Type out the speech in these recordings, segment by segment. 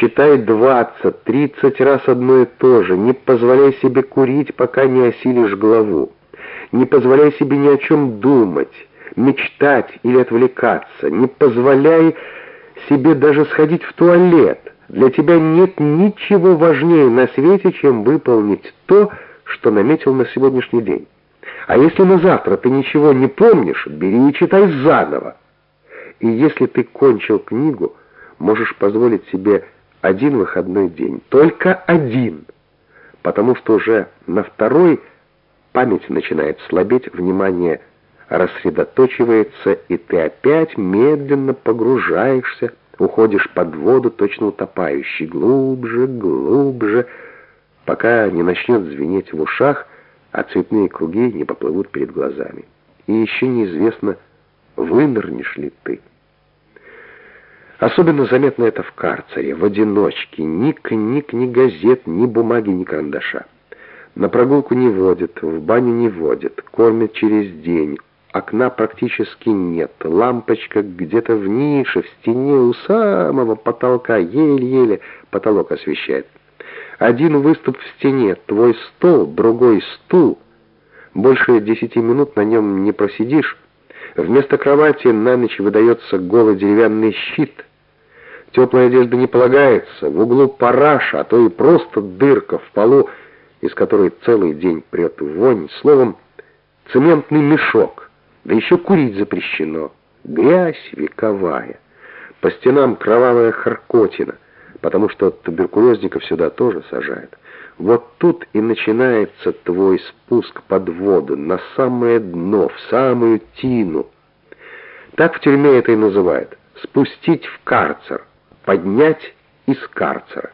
Читай двадцать, тридцать раз одно и то же. Не позволяй себе курить, пока не осилишь главу. Не позволяй себе ни о чем думать, мечтать или отвлекаться. Не позволяй себе даже сходить в туалет. Для тебя нет ничего важнее на свете, чем выполнить то, что наметил на сегодняшний день. А если на завтра ты ничего не помнишь, бери и читай заново. И если ты кончил книгу, можешь позволить себе один выходной день, только один, потому что уже на второй память начинает слабеть, внимание рассредоточивается, и ты опять медленно погружаешься, уходишь под воду, точно утопающий, глубже, глубже, пока не начнет звенеть в ушах, а цветные круги не поплывут перед глазами. И еще неизвестно, вынырнешь ли ты. Особенно заметно это в карцере, в одиночке. Ни книг, ни газет, ни бумаги, ни карандаша. На прогулку не водят, в баню не водят, кормят через день. Окна практически нет, лампочка где-то в нише, в стене у самого потолка, еле-еле потолок освещает. Один выступ в стене, твой стол, другой стул. Больше десяти минут на нем не просидишь. Вместо кровати на ночь выдается голый деревянный щит — Теплая одежда не полагается, в углу параша, а то и просто дырка в полу, из которой целый день прет вонь. Словом, цементный мешок, да еще курить запрещено. Грязь вековая. По стенам кровавая харкотина, потому что туберкулезников сюда тоже сажают. Вот тут и начинается твой спуск под воду, на самое дно, в самую тину. Так в тюрьме это и называют — спустить в карцер поднять из карцера.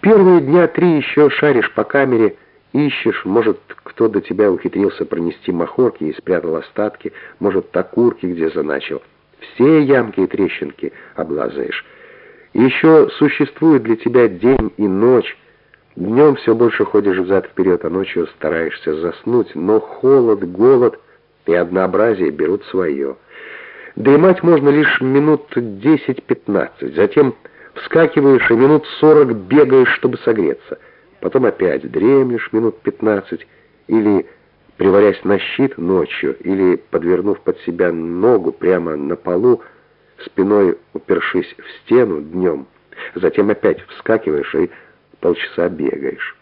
Первые дня три еще шаришь по камере, ищешь, может, кто до тебя ухитрился пронести махорки и спрятал остатки, может, окурки где заначил. Все ямки и трещинки облазаешь. Еще существует для тебя день и ночь. Днем все больше ходишь взад-вперед, а ночью стараешься заснуть, но холод, голод и однообразие берут свое. Дремать можно лишь минут 10-15, затем вскакиваешь и минут 40 бегаешь, чтобы согреться. Потом опять дремлешь минут 15 или приварясь на щит ночью, или подвернув под себя ногу прямо на полу, спиной упершись в стену днем. Затем опять вскакиваешь и полчаса бегаешь.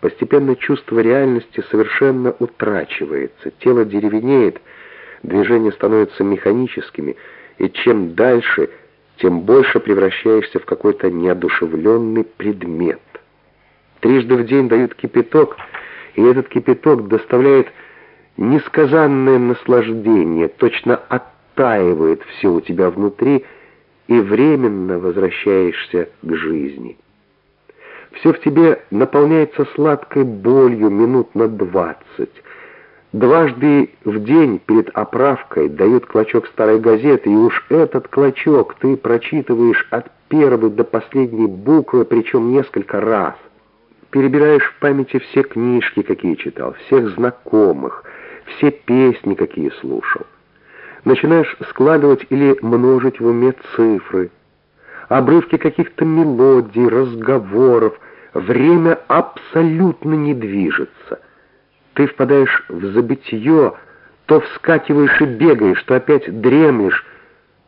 Постепенно чувство реальности совершенно утрачивается, тело деревенеет, движения становятся механическими, и чем дальше, тем больше превращаешься в какой-то неодушевленный предмет. Трижды в день дают кипяток, и этот кипяток доставляет несказанное наслаждение, точно оттаивает все у тебя внутри, и временно возвращаешься к жизни. Все в тебе наполняется сладкой болью минут на двадцать, Дважды в день перед оправкой дают клочок старой газеты, и уж этот клочок ты прочитываешь от первой до последней буквы, причем несколько раз. Перебираешь в памяти все книжки, какие читал, всех знакомых, все песни, какие слушал. Начинаешь складывать или множить в уме цифры, обрывки каких-то мелодий, разговоров. Время абсолютно не движется — ты впадаешь в забытье, то вскакиваешь и бегаешь, то опять дремлешь,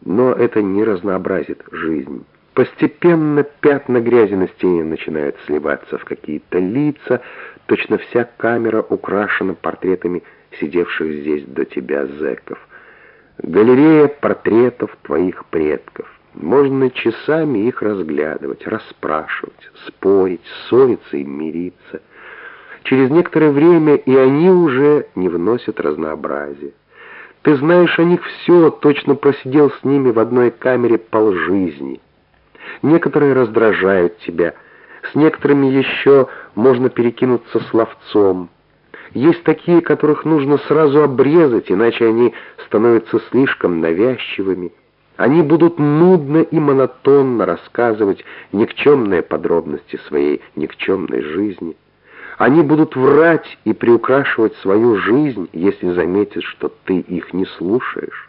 но это не разнообразит жизнь. Постепенно пятна грязи на стене начинают сливаться в какие-то лица, точно вся камера украшена портретами сидевших здесь до тебя зэков. Галерея портретов твоих предков. Можно часами их разглядывать, расспрашивать, спорить, ссориться и мириться. Через некоторое время и они уже не вносят разнообразия. Ты знаешь о них все, точно просидел с ними в одной камере полжизни. Некоторые раздражают тебя, с некоторыми еще можно перекинуться словцом. Есть такие, которых нужно сразу обрезать, иначе они становятся слишком навязчивыми. Они будут нудно и монотонно рассказывать никчемные подробности своей никчемной жизни. Они будут врать и приукрашивать свою жизнь, если заметят, что ты их не слушаешь.